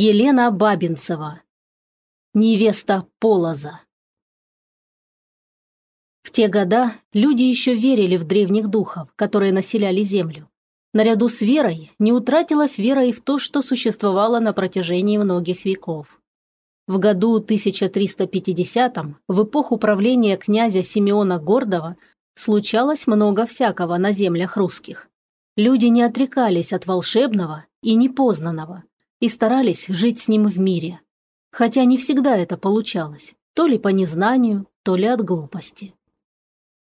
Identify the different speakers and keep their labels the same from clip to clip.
Speaker 1: Елена Бабинцева. Невеста Полоза. В те года люди еще верили в древних духов, которые населяли землю. Наряду с верой не утратилась вера и в то, что существовало на протяжении многих веков. В году 1350 в эпоху правления князя Симеона Гордова случалось много всякого на землях русских. Люди не отрекались от волшебного и непознанного – и старались жить с ним в мире. Хотя не всегда это получалось, то ли по незнанию, то ли от глупости.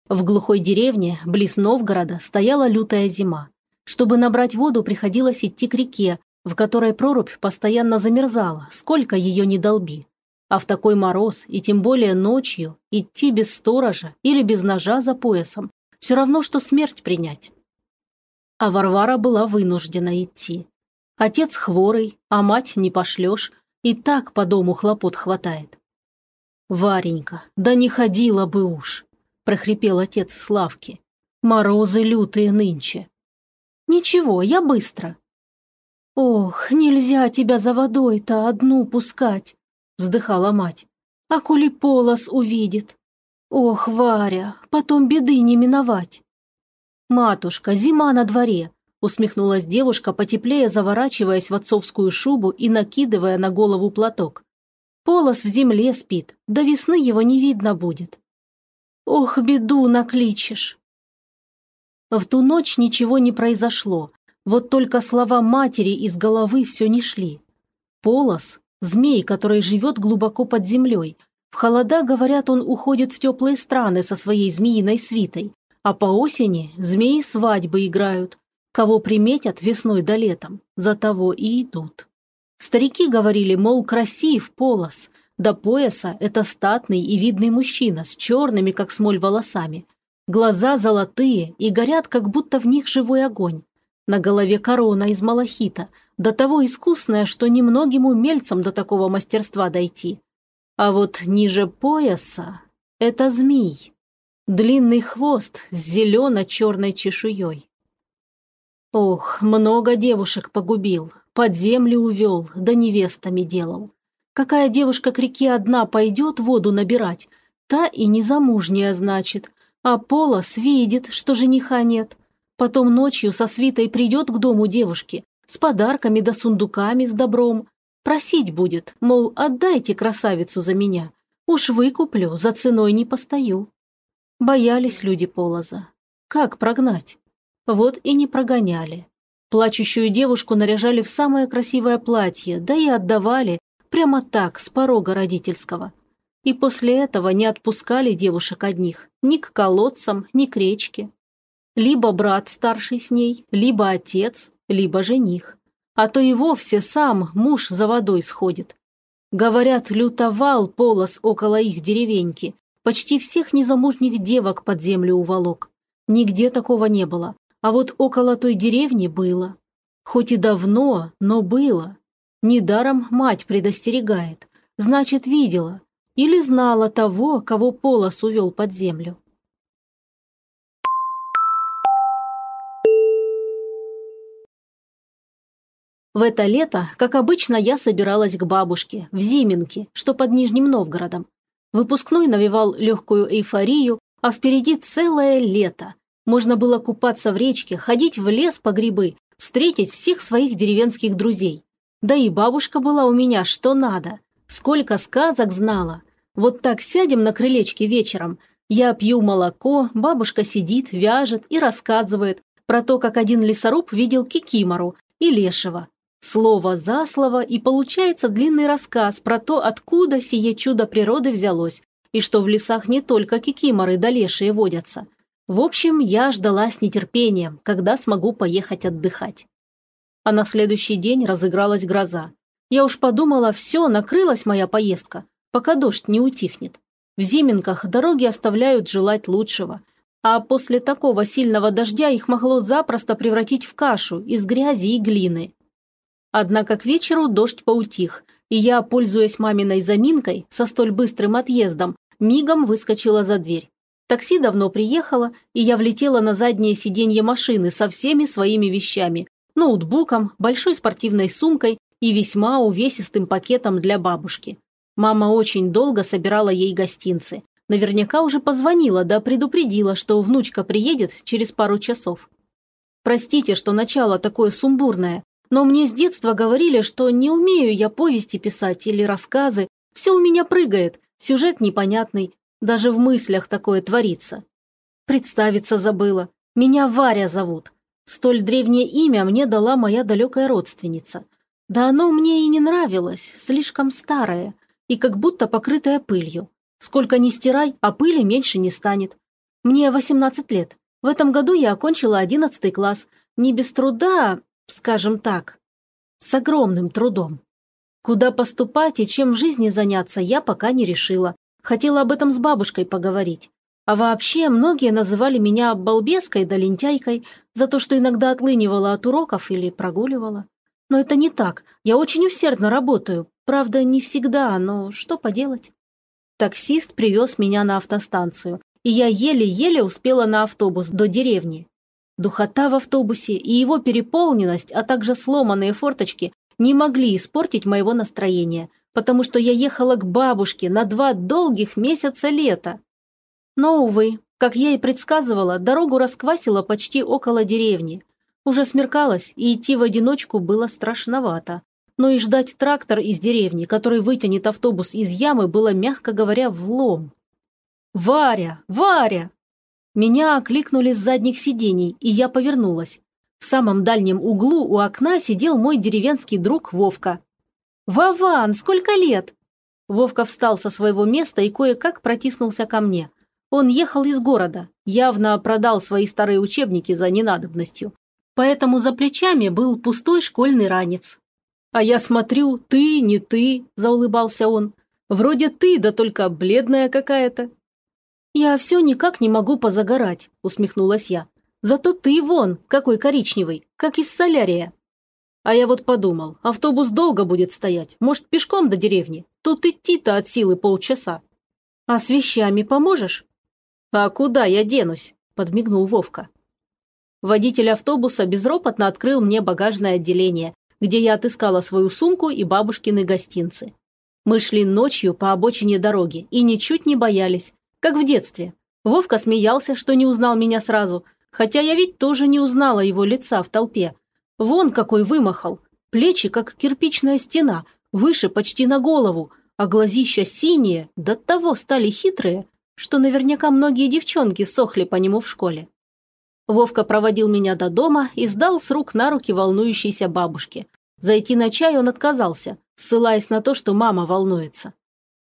Speaker 1: В глухой деревне, близ Новгорода, стояла лютая зима. Чтобы набрать воду, приходилось идти к реке, в которой прорубь постоянно замерзала, сколько ее не долби. А в такой мороз, и тем более ночью, идти без сторожа или без ножа за поясом, все равно, что смерть принять. А Варвара была вынуждена идти. Отец хворый, а мать не пошлешь, и так по дому хлопот хватает. «Варенька, да не ходила бы уж!» – прохрипел отец Славки. «Морозы лютые нынче». «Ничего, я быстро». «Ох, нельзя тебя за водой-то одну пускать!» – вздыхала мать. «А коли полос увидит? Ох, Варя, потом беды не миновать!» «Матушка, зима на дворе, усмехнулась девушка, потеплее заворачиваясь в отцовскую шубу и накидывая на голову платок. Полос в земле спит, до весны его не видно будет. Ох, беду накличешь. В ту ночь ничего не произошло, вот только слова матери из головы все не шли. Полос – змей, который живет глубоко под землей. В холода, говорят, он уходит в теплые страны со своей змеиной свитой, а по осени змеи свадьбы играют, Кого приметят весной да летом, за того и идут. Старики говорили, мол, красив полос, до пояса это статный и видный мужчина с черными, как смоль, волосами. Глаза золотые и горят, как будто в них живой огонь. На голове корона из малахита, до того искусная, что немногим умельцам до такого мастерства дойти. А вот ниже пояса – это змей. Длинный хвост с зелено-черной чешуей. Ох, много девушек погубил, под землю увел, да невестами делал. Какая девушка к реке одна пойдет воду набирать, та и незамужняя, значит, а Полос видит, что жениха нет. Потом ночью со свитой придет к дому девушки, с подарками да сундуками с добром. Просить будет, мол, отдайте красавицу за меня. Уж выкуплю, за ценой не постою. Боялись люди Полоза. Как прогнать? Вот и не прогоняли. Плачущую девушку наряжали в самое красивое платье, да и отдавали прямо так, с порога родительского. И после этого не отпускали девушек одних ни к колодцам, ни к речке. Либо брат старший с ней, либо отец, либо жених. А то и вовсе сам муж за водой сходит. Говорят, лютовал полос около их деревеньки. Почти всех незамужних девок под землю уволок. Нигде такого не было. А вот около той деревни было. Хоть и давно, но было. Недаром мать предостерегает. Значит, видела. Или знала того, кого Полос увел под землю. В это лето, как обычно, я собиралась к бабушке, в Зиминке, что под Нижним Новгородом. Выпускной навевал легкую эйфорию, а впереди целое лето, можно было купаться в речке, ходить в лес по грибы, встретить всех своих деревенских друзей. Да и бабушка была у меня что надо. Сколько сказок знала. Вот так сядем на крылечке вечером. Я пью молоко, бабушка сидит, вяжет и рассказывает про то, как один лесоруб видел кикимору и лешего. Слово за слово, и получается длинный рассказ про то, откуда сие чудо природы взялось, и что в лесах не только кикиморы да лешие водятся – в общем, я ждала с нетерпением, когда смогу поехать отдыхать. А на следующий день разыгралась гроза. Я уж подумала, все, накрылась моя поездка, пока дождь не утихнет. В Зименках дороги оставляют желать лучшего, а после такого сильного дождя их могло запросто превратить в кашу из грязи и глины. Однако к вечеру дождь поутих, и я, пользуясь маминой заминкой со столь быстрым отъездом, мигом выскочила за дверь. Такси давно приехало, и я влетела на заднее сиденье машины со всеми своими вещами – ноутбуком, большой спортивной сумкой и весьма увесистым пакетом для бабушки. Мама очень долго собирала ей гостинцы. Наверняка уже позвонила да предупредила, что внучка приедет через пару часов. Простите, что начало такое сумбурное, но мне с детства говорили, что не умею я повести писать или рассказы, все у меня прыгает, сюжет непонятный, даже в мыслях такое творится. Представиться забыла. Меня Варя зовут. Столь древнее имя мне дала моя далекая родственница. Да оно мне и не нравилось, слишком старое и как будто покрытое пылью. Сколько ни стирай, а пыли меньше не станет. Мне 18 лет. В этом году я окончила 11 класс. Не без труда, скажем так, с огромным трудом. Куда поступать и чем в жизни заняться, я пока не решила. Хотела об этом с бабушкой поговорить. А вообще, многие называли меня балбеской да лентяйкой за то, что иногда отлынивала от уроков или прогуливала. Но это не так. Я очень усердно работаю. Правда, не всегда, но что поделать. Таксист привез меня на автостанцию, и я еле-еле успела на автобус до деревни. Духота в автобусе и его переполненность, а также сломанные форточки не могли испортить моего настроения, потому что я ехала к бабушке на два долгих месяца лета. Но, увы, как я и предсказывала, дорогу расквасило почти около деревни. Уже смеркалось, и идти в одиночку было страшновато. Но и ждать трактор из деревни, который вытянет автобус из ямы, было, мягко говоря, влом. «Варя! Варя!» Меня окликнули с задних сидений, и я повернулась. В самом дальнем углу у окна сидел мой деревенский друг Вовка. «Вован, сколько лет?» Вовка встал со своего места и кое-как протиснулся ко мне. Он ехал из города, явно продал свои старые учебники за ненадобностью. Поэтому за плечами был пустой школьный ранец. «А я смотрю, ты, не ты», – заулыбался он. «Вроде ты, да только бледная какая-то». «Я все никак не могу позагорать», – усмехнулась я. «Зато ты вон, какой коричневый, как из солярия». А я вот подумал, автобус долго будет стоять, может, пешком до деревни? Тут идти-то от силы полчаса. А с вещами поможешь? А куда я денусь? Подмигнул Вовка. Водитель автобуса безропотно открыл мне багажное отделение, где я отыскала свою сумку и бабушкины гостинцы. Мы шли ночью по обочине дороги и ничуть не боялись, как в детстве. Вовка смеялся, что не узнал меня сразу, хотя я ведь тоже не узнала его лица в толпе, Вон какой вымахал. Плечи, как кирпичная стена, выше почти на голову, а глазища синие, до того стали хитрые, что наверняка многие девчонки сохли по нему в школе. Вовка проводил меня до дома и сдал с рук на руки волнующейся бабушке. Зайти на чай он отказался, ссылаясь на то, что мама волнуется.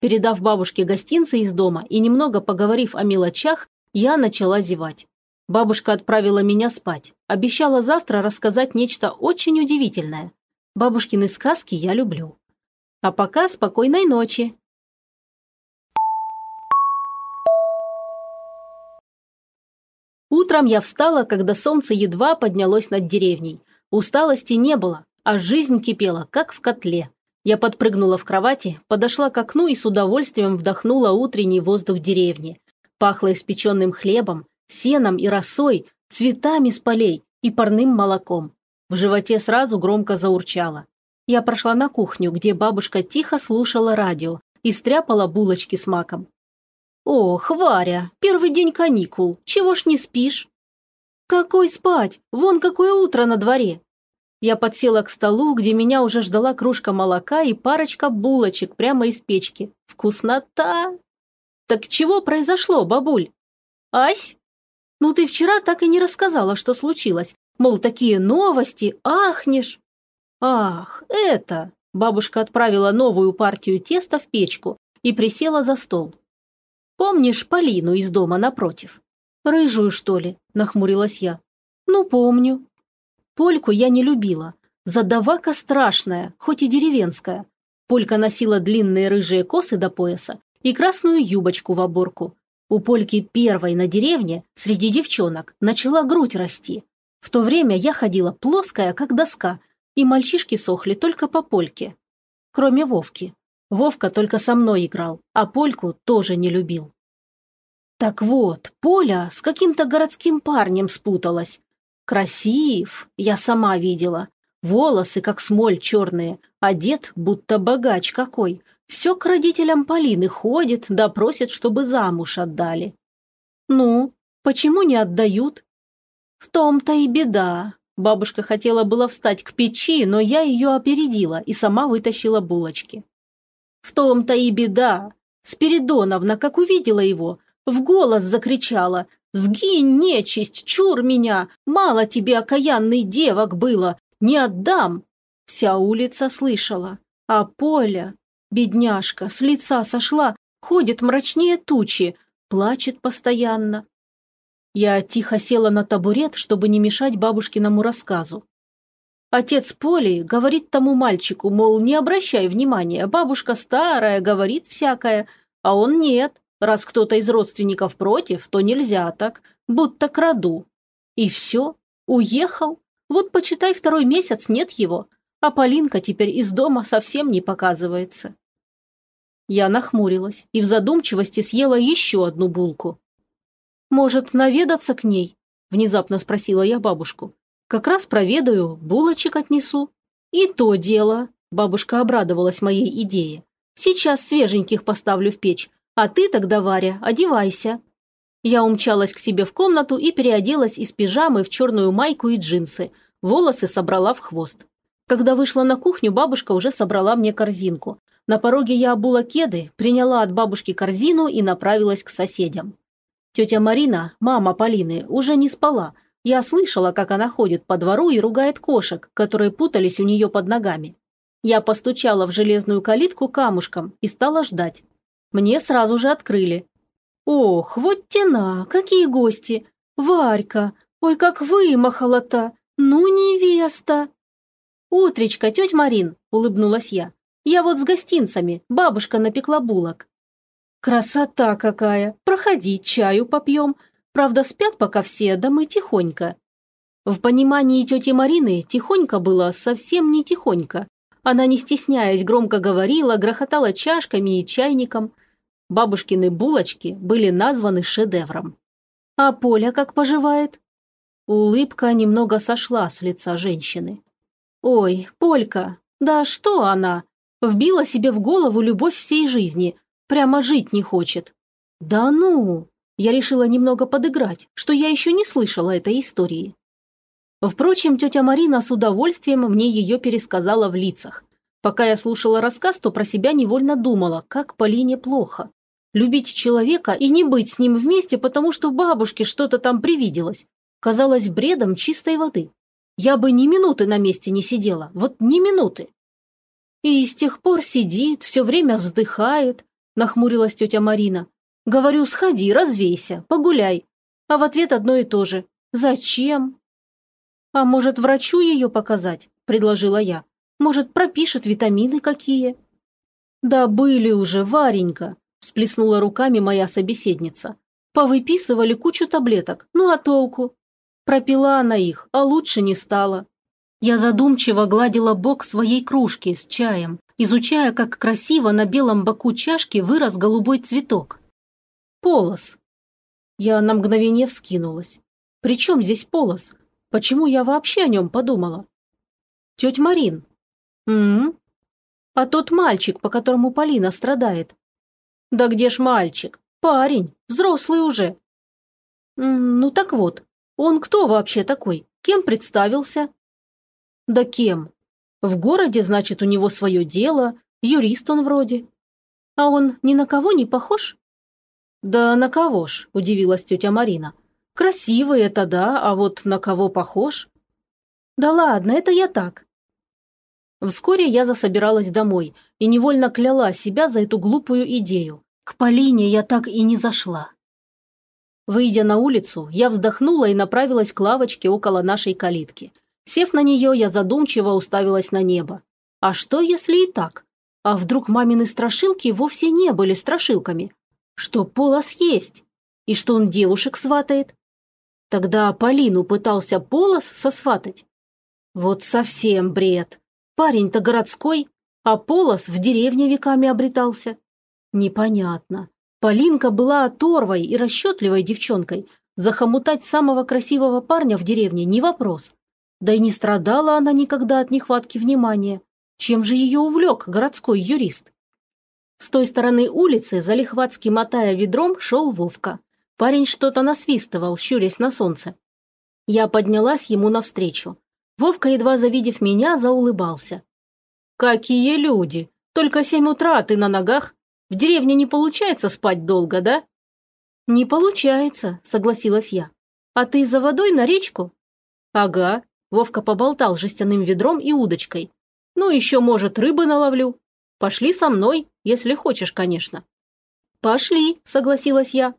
Speaker 1: Передав бабушке гостинцы из дома и немного поговорив о мелочах, я начала зевать. Бабушка отправила меня спать. Обещала завтра рассказать нечто очень удивительное. Бабушкины сказки я люблю. А пока спокойной ночи. Утром я встала, когда солнце едва поднялось над деревней. Усталости не было, а жизнь кипела, как в котле. Я подпрыгнула в кровати, подошла к окну и с удовольствием вдохнула утренний воздух деревни. Пахло испеченным хлебом, сеном и росой, цветами с полей и парным молоком. В животе сразу громко заурчало. Я прошла на кухню, где бабушка тихо слушала радио и стряпала булочки с маком. «Ох, Варя, первый день каникул, чего ж не спишь?» «Какой спать? Вон какое утро на дворе!» Я подсела к столу, где меня уже ждала кружка молока и парочка булочек прямо из печки. Вкуснота! «Так чего произошло, бабуль?» «Ась, ну ты вчера так и не рассказала, что случилось. Мол, такие новости, ахнешь. Ах, это... Бабушка отправила новую партию теста в печку и присела за стол. Помнишь Полину из дома напротив? Рыжую, что ли? Нахмурилась я. Ну, помню. Польку я не любила. Задавака страшная, хоть и деревенская. Полька носила длинные рыжие косы до пояса и красную юбочку в оборку. У Польки первой на деревне среди девчонок начала грудь расти. В то время я ходила плоская, как доска, и мальчишки сохли только по Польке. Кроме Вовки. Вовка только со мной играл, а Польку тоже не любил. Так вот, Поля с каким-то городским парнем спуталась. Красив, я сама видела. Волосы, как смоль черные, одет, будто богач какой. Все к родителям Полины ходит, да чтобы замуж отдали. Ну, почему не отдают? В том-то и беда. Бабушка хотела было встать к печи, но я ее опередила и сама вытащила булочки. В том-то и беда. Спиридоновна, как увидела его, в голос закричала «Сгинь, нечисть, чур меня! Мало тебе окаянный девок было! Не отдам!» Вся улица слышала. А Поля, бедняжка, с лица сошла, ходит мрачнее тучи, плачет постоянно. Я тихо села на табурет, чтобы не мешать бабушкиному рассказу. Отец Поли говорит тому мальчику, мол, не обращай внимания, бабушка старая, говорит всякое, а он нет. Раз кто-то из родственников против, то нельзя так, будто краду. И все, уехал. Вот почитай, второй месяц нет его, а Полинка теперь из дома совсем не показывается. Я нахмурилась и в задумчивости съела еще одну булку. «Может, наведаться к ней?» – внезапно спросила я бабушку. «Как раз проведаю, булочек отнесу». «И то дело», – бабушка обрадовалась моей идее. «Сейчас свеженьких поставлю в печь, а ты тогда, Варя, одевайся». Я умчалась к себе в комнату и переоделась из пижамы в черную майку и джинсы. Волосы собрала в хвост. Когда вышла на кухню, бабушка уже собрала мне корзинку. На пороге я обула кеды, приняла от бабушки корзину и направилась к соседям. Тетя Марина, мама Полины, уже не спала. Я слышала, как она ходит по двору и ругает кошек, которые путались у нее под ногами. Я постучала в железную калитку камушком и стала ждать. Мне сразу же открыли. «Ох, вот тена, какие гости! Варька! Ой, как вымахала-то! Ну, невеста!» «Утречка, тетя Марин!» – улыбнулась я. «Я вот с гостинцами, бабушка напекла булок». «Красота какая! Проходи, чаю попьем. Правда, спят пока все, да мы тихонько». В понимании тети Марины тихонько было совсем не тихонько. Она, не стесняясь, громко говорила, грохотала чашками и чайником – Бабушкины булочки были названы шедевром. А Поля как поживает? Улыбка немного сошла с лица женщины. Ой, Полька, да что она? Вбила себе в голову любовь всей жизни. Прямо жить не хочет. Да ну! Я решила немного подыграть, что я еще не слышала этой истории. Впрочем, тетя Марина с удовольствием мне ее пересказала в лицах. Пока я слушала рассказ, то про себя невольно думала, как Полине плохо. Любить человека и не быть с ним вместе, потому что бабушке что-то там привиделось, казалось бредом чистой воды. Я бы ни минуты на месте не сидела, вот ни минуты. И с тех пор сидит, все время вздыхает, нахмурилась тетя Марина. Говорю, сходи, развейся, погуляй. А в ответ одно и то же. Зачем? А может, врачу ее показать? Предложила я. Может, пропишет витамины какие? Да были уже, Варенька, всплеснула руками моя собеседница. Повыписывали кучу таблеток, ну а толку? Пропила она их, а лучше не стало. Я задумчиво гладила бок своей кружки с чаем, изучая, как красиво на белом боку чашки вырос голубой цветок. Полос. Я на мгновение вскинулась. При чем здесь полос? Почему я вообще о нем подумала? Тетя Марин, «М-м? А тот мальчик, по которому Полина страдает?» «Да где ж мальчик? Парень, взрослый уже». «Ну так вот, он кто вообще такой? Кем представился?» «Да кем? В городе, значит, у него свое дело, юрист он вроде. А он ни на кого не похож?» «Да на кого ж?» – удивилась тетя Марина. «Красивый это да, а вот на кого похож?» «Да ладно, это я так. Вскоре я засобиралась домой и невольно кляла себя за эту глупую идею. К Полине я так и не зашла. Выйдя на улицу, я вздохнула и направилась к лавочке около нашей калитки. Сев на нее, я задумчиво уставилась на небо. А что, если и так? А вдруг мамины страшилки вовсе не были страшилками? Что Полос есть? И что он девушек сватает? Тогда Полину пытался Полос сосватать? Вот совсем бред. Парень-то городской, а Полос в деревне веками обретался. Непонятно. Полинка была оторвой и расчетливой девчонкой. Захомутать самого красивого парня в деревне не вопрос. Да и не страдала она никогда от нехватки внимания. Чем же ее увлек городской юрист? С той стороны улицы, залихватски мотая ведром, шел Вовка. Парень что-то насвистывал, щурясь на солнце. Я поднялась ему навстречу. Вовка, едва завидев меня, заулыбался. «Какие люди! Только семь утра, а ты на ногах. В деревне не получается спать долго, да?» «Не получается», – согласилась я. «А ты за водой на речку?» «Ага», – Вовка поболтал жестяным ведром и удочкой. «Ну, еще, может, рыбы наловлю. Пошли со мной, если хочешь, конечно». «Пошли», – согласилась я.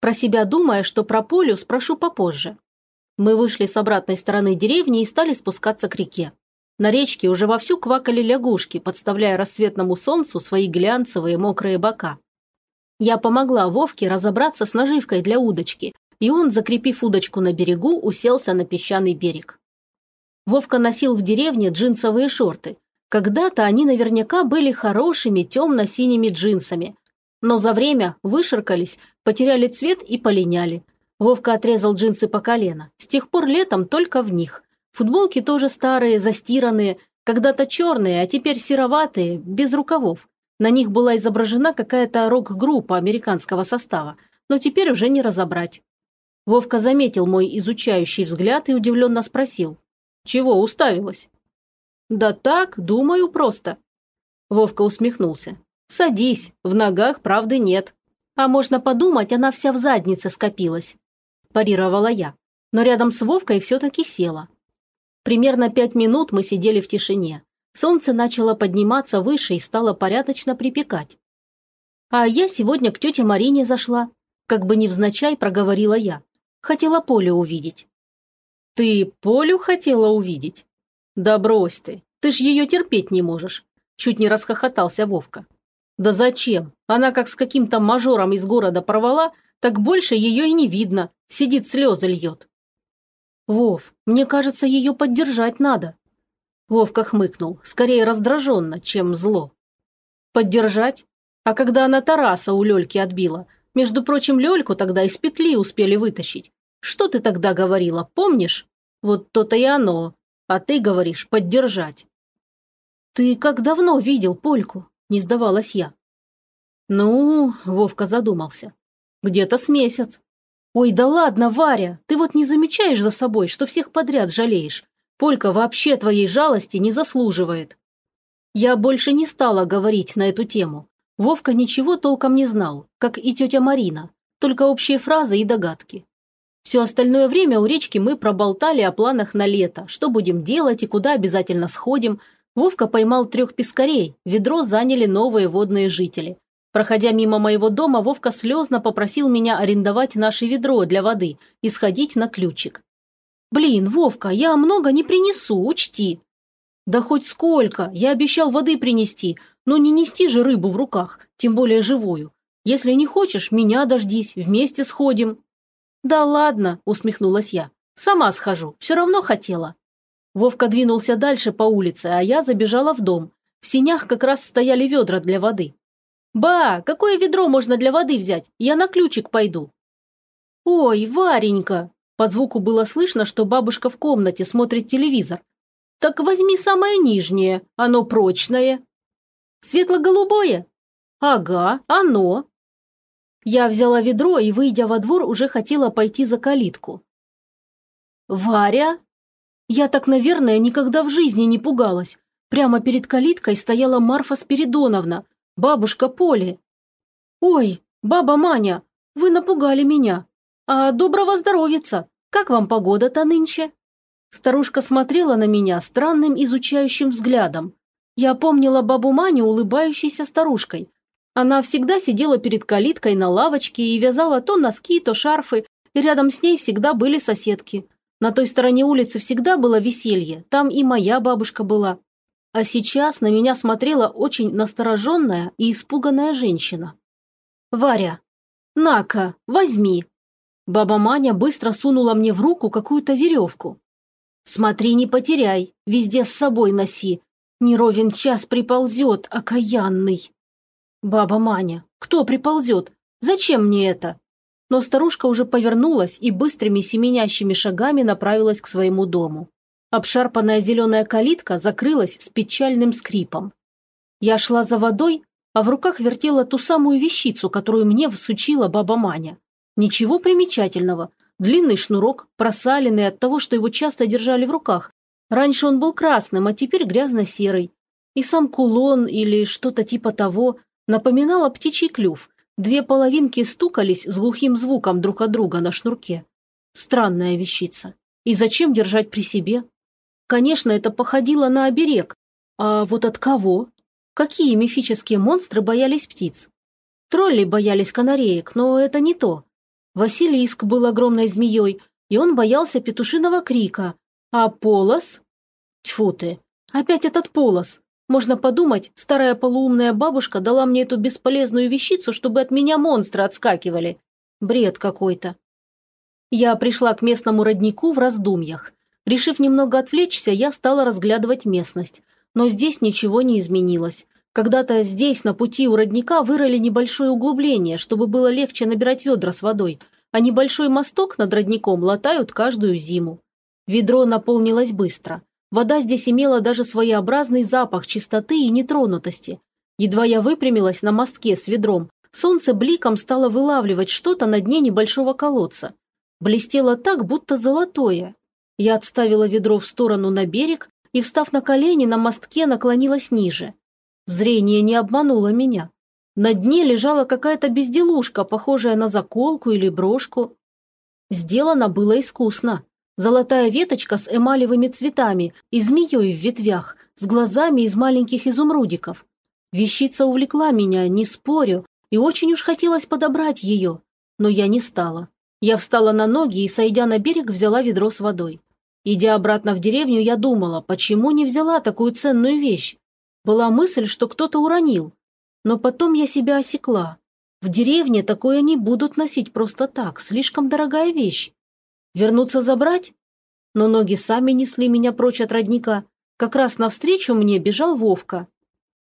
Speaker 1: Про себя думая, что про Полю спрошу попозже. Мы вышли с обратной стороны деревни и стали спускаться к реке. На речке уже вовсю квакали лягушки, подставляя рассветному солнцу свои глянцевые мокрые бока. Я помогла Вовке разобраться с наживкой для удочки, и он, закрепив удочку на берегу, уселся на песчаный берег. Вовка носил в деревне джинсовые шорты. Когда-то они наверняка были хорошими темно-синими джинсами, но за время вышеркались, потеряли цвет и полиняли. Вовка отрезал джинсы по колено. С тех пор летом только в них. Футболки тоже старые, застиранные, когда-то черные, а теперь сероватые, без рукавов. На них была изображена какая-то рок-группа американского состава, но теперь уже не разобрать. Вовка заметил мой изучающий взгляд и удивленно спросил. «Чего уставилась?» «Да так, думаю просто». Вовка усмехнулся. «Садись, в ногах правды нет. А можно подумать, она вся в заднице скопилась». Парировала я, но рядом с Вовкой все-таки села. Примерно пять минут мы сидели в тишине. Солнце начало подниматься выше и стало порядочно припекать. А я сегодня к тете Марине зашла. Как бы невзначай проговорила я. Хотела Полю увидеть. Ты Полю хотела увидеть? Да брось ты, ты ж ее терпеть не можешь. Чуть не расхохотался Вовка. Да зачем? Она как с каким-то мажором из города порвала, так больше ее и не видно. Сидит, слезы льет. «Вов, мне кажется, ее поддержать надо». Вовка хмыкнул, скорее раздраженно, чем зло. «Поддержать? А когда она Тараса у Лёльки отбила? Между прочим, Лёльку тогда из петли успели вытащить. Что ты тогда говорила, помнишь? Вот то-то и оно. А ты говоришь поддержать». «Ты как давно видел Польку?» – не сдавалась я. «Ну...» – Вовка задумался. «Где-то с месяц. «Ой, да ладно, Варя, ты вот не замечаешь за собой, что всех подряд жалеешь? Полька вообще твоей жалости не заслуживает». Я больше не стала говорить на эту тему. Вовка ничего толком не знал, как и тетя Марина, только общие фразы и догадки. Все остальное время у речки мы проболтали о планах на лето, что будем делать и куда обязательно сходим. Вовка поймал трех пескарей, ведро заняли новые водные жители. Проходя мимо моего дома, Вовка слезно попросил меня арендовать наше ведро для воды и сходить на ключик. «Блин, Вовка, я много не принесу, учти». «Да хоть сколько, я обещал воды принести, но не нести же рыбу в руках, тем более живую. Если не хочешь, меня дождись, вместе сходим». «Да ладно», – усмехнулась я, – «сама схожу, все равно хотела». Вовка двинулся дальше по улице, а я забежала в дом. В синях как раз стояли ведра для воды. «Ба, какое ведро можно для воды взять? Я на ключик пойду». «Ой, Варенька!» По звуку было слышно, что бабушка в комнате смотрит телевизор. «Так возьми самое нижнее, оно прочное». «Светло-голубое?» «Ага, оно». Я взяла ведро и, выйдя во двор, уже хотела пойти за калитку. «Варя?» Я так, наверное, никогда в жизни не пугалась. Прямо перед калиткой стояла Марфа Спиридоновна, бабушка Поли. Ой, баба Маня, вы напугали меня. А доброго здоровица, как вам погода-то нынче? Старушка смотрела на меня странным изучающим взглядом. Я помнила бабу Маню, улыбающейся старушкой. Она всегда сидела перед калиткой на лавочке и вязала то носки, то шарфы, и рядом с ней всегда были соседки. На той стороне улицы всегда было веселье, там и моя бабушка была. А сейчас на меня смотрела очень настороженная и испуганная женщина. «Варя, на-ка, возьми!» Баба Маня быстро сунула мне в руку какую-то веревку. «Смотри, не потеряй, везде с собой носи. Не ровен час приползет, окаянный». «Баба Маня, кто приползет? Зачем мне это?» Но старушка уже повернулась и быстрыми семенящими шагами направилась к своему дому. Обшарпанная зеленая калитка закрылась с печальным скрипом. Я шла за водой, а в руках вертела ту самую вещицу, которую мне всучила баба Маня. Ничего примечательного. Длинный шнурок, просаленный от того, что его часто держали в руках. Раньше он был красным, а теперь грязно-серый. И сам кулон или что-то типа того напоминало птичий клюв. Две половинки стукались с глухим звуком друг от друга на шнурке. Странная вещица. И зачем держать при себе? Конечно, это походило на оберег. А вот от кого? Какие мифические монстры боялись птиц? Тролли боялись канареек, но это не то. Василиск был огромной змеей, и он боялся петушиного крика. А полос? Тьфу ты, опять этот полос. Можно подумать, старая полуумная бабушка дала мне эту бесполезную вещицу, чтобы от меня монстры отскакивали. Бред какой-то. Я пришла к местному роднику в раздумьях. Решив немного отвлечься, я стала разглядывать местность. Но здесь ничего не изменилось. Когда-то здесь, на пути у родника, вырыли небольшое углубление, чтобы было легче набирать ведра с водой, а небольшой мосток над родником латают каждую зиму. Ведро наполнилось быстро. Вода здесь имела даже своеобразный запах чистоты и нетронутости. Едва я выпрямилась на мостке с ведром, солнце бликом стало вылавливать что-то на дне небольшого колодца. Блестело так, будто золотое. Я отставила ведро в сторону на берег и, встав на колени, на мостке наклонилась ниже. Зрение не обмануло меня. На дне лежала какая-то безделушка, похожая на заколку или брошку. Сделано было искусно. Золотая веточка с эмалевыми цветами и змеей в ветвях, с глазами из маленьких изумрудиков. Вещица увлекла меня, не спорю, и очень уж хотелось подобрать ее, но я не стала. Я встала на ноги и, сойдя на берег, взяла ведро с водой. Идя обратно в деревню, я думала, почему не взяла такую ценную вещь? Была мысль, что кто-то уронил. Но потом я себя осекла. В деревне такое не будут носить просто так, слишком дорогая вещь. Вернуться забрать? Но ноги сами несли меня прочь от родника. Как раз навстречу мне бежал Вовка.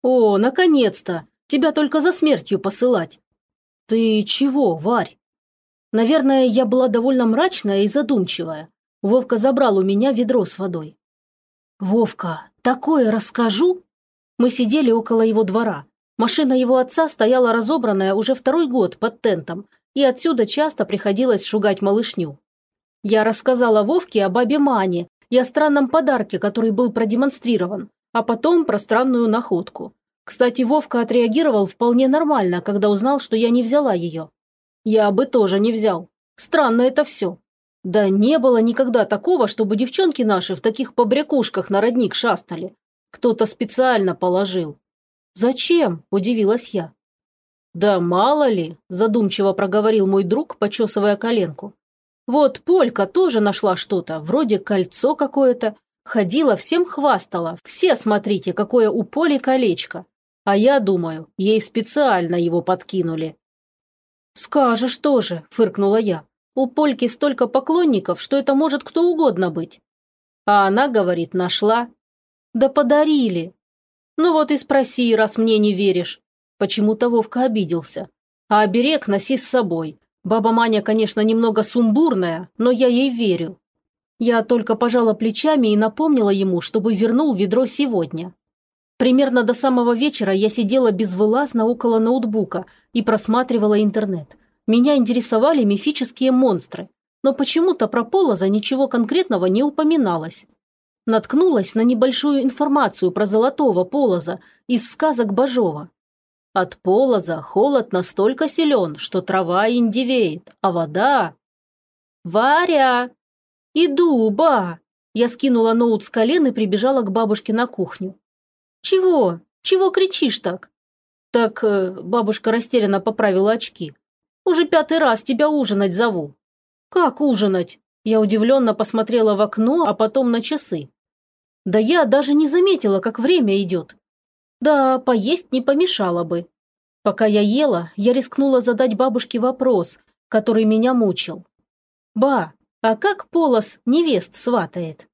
Speaker 1: «О, наконец-то! Тебя только за смертью посылать!» «Ты чего, Варь?» Наверное, я была довольно мрачная и задумчивая. Вовка забрал у меня ведро с водой. «Вовка, такое расскажу?» Мы сидели около его двора. Машина его отца стояла разобранная уже второй год под тентом, и отсюда часто приходилось шугать малышню. Я рассказала Вовке о бабе Мане и о странном подарке, который был продемонстрирован, а потом про странную находку. Кстати, Вовка отреагировал вполне нормально, когда узнал, что я не взяла ее. Я бы тоже не взял. Странно это все. Да не было никогда такого, чтобы девчонки наши в таких побрякушках на родник шастали. Кто-то специально положил. «Зачем?» – удивилась я. «Да мало ли», – задумчиво проговорил мой друг, почесывая коленку. «Вот Полька тоже нашла что-то, вроде кольцо какое-то. Ходила, всем хвастала. Все смотрите, какое у Поли колечко. А я думаю, ей специально его подкинули. «Скажешь тоже», – фыркнула я. «У Польки столько поклонников, что это может кто угодно быть». А она говорит, нашла. «Да подарили». «Ну вот и спроси, раз мне не веришь». Почему-то Вовка обиделся. «А оберег носи с собой. Баба Маня, конечно, немного сумбурная, но я ей верю». Я только пожала плечами и напомнила ему, чтобы вернул ведро сегодня. Примерно до самого вечера я сидела безвылазно около ноутбука и просматривала интернет. Меня интересовали мифические монстры, но почему-то про Полоза ничего конкретного не упоминалось. Наткнулась на небольшую информацию про золотого Полоза из сказок Бажова. От Полоза холод настолько силен, что трава индивеет, а вода... «Варя!» «Иду, ба!» Я скинула ноут с колен и прибежала к бабушке на кухню. «Чего? Чего кричишь так?» «Так...» э, – бабушка растерянно поправила очки. «Уже пятый раз тебя ужинать зову». «Как ужинать?» Я удивленно посмотрела в окно, а потом на часы. «Да я даже не заметила, как время идет». «Да, поесть не помешало бы». Пока я ела, я рискнула задать бабушке вопрос, который меня мучил. «Ба, а как Полос невест сватает?»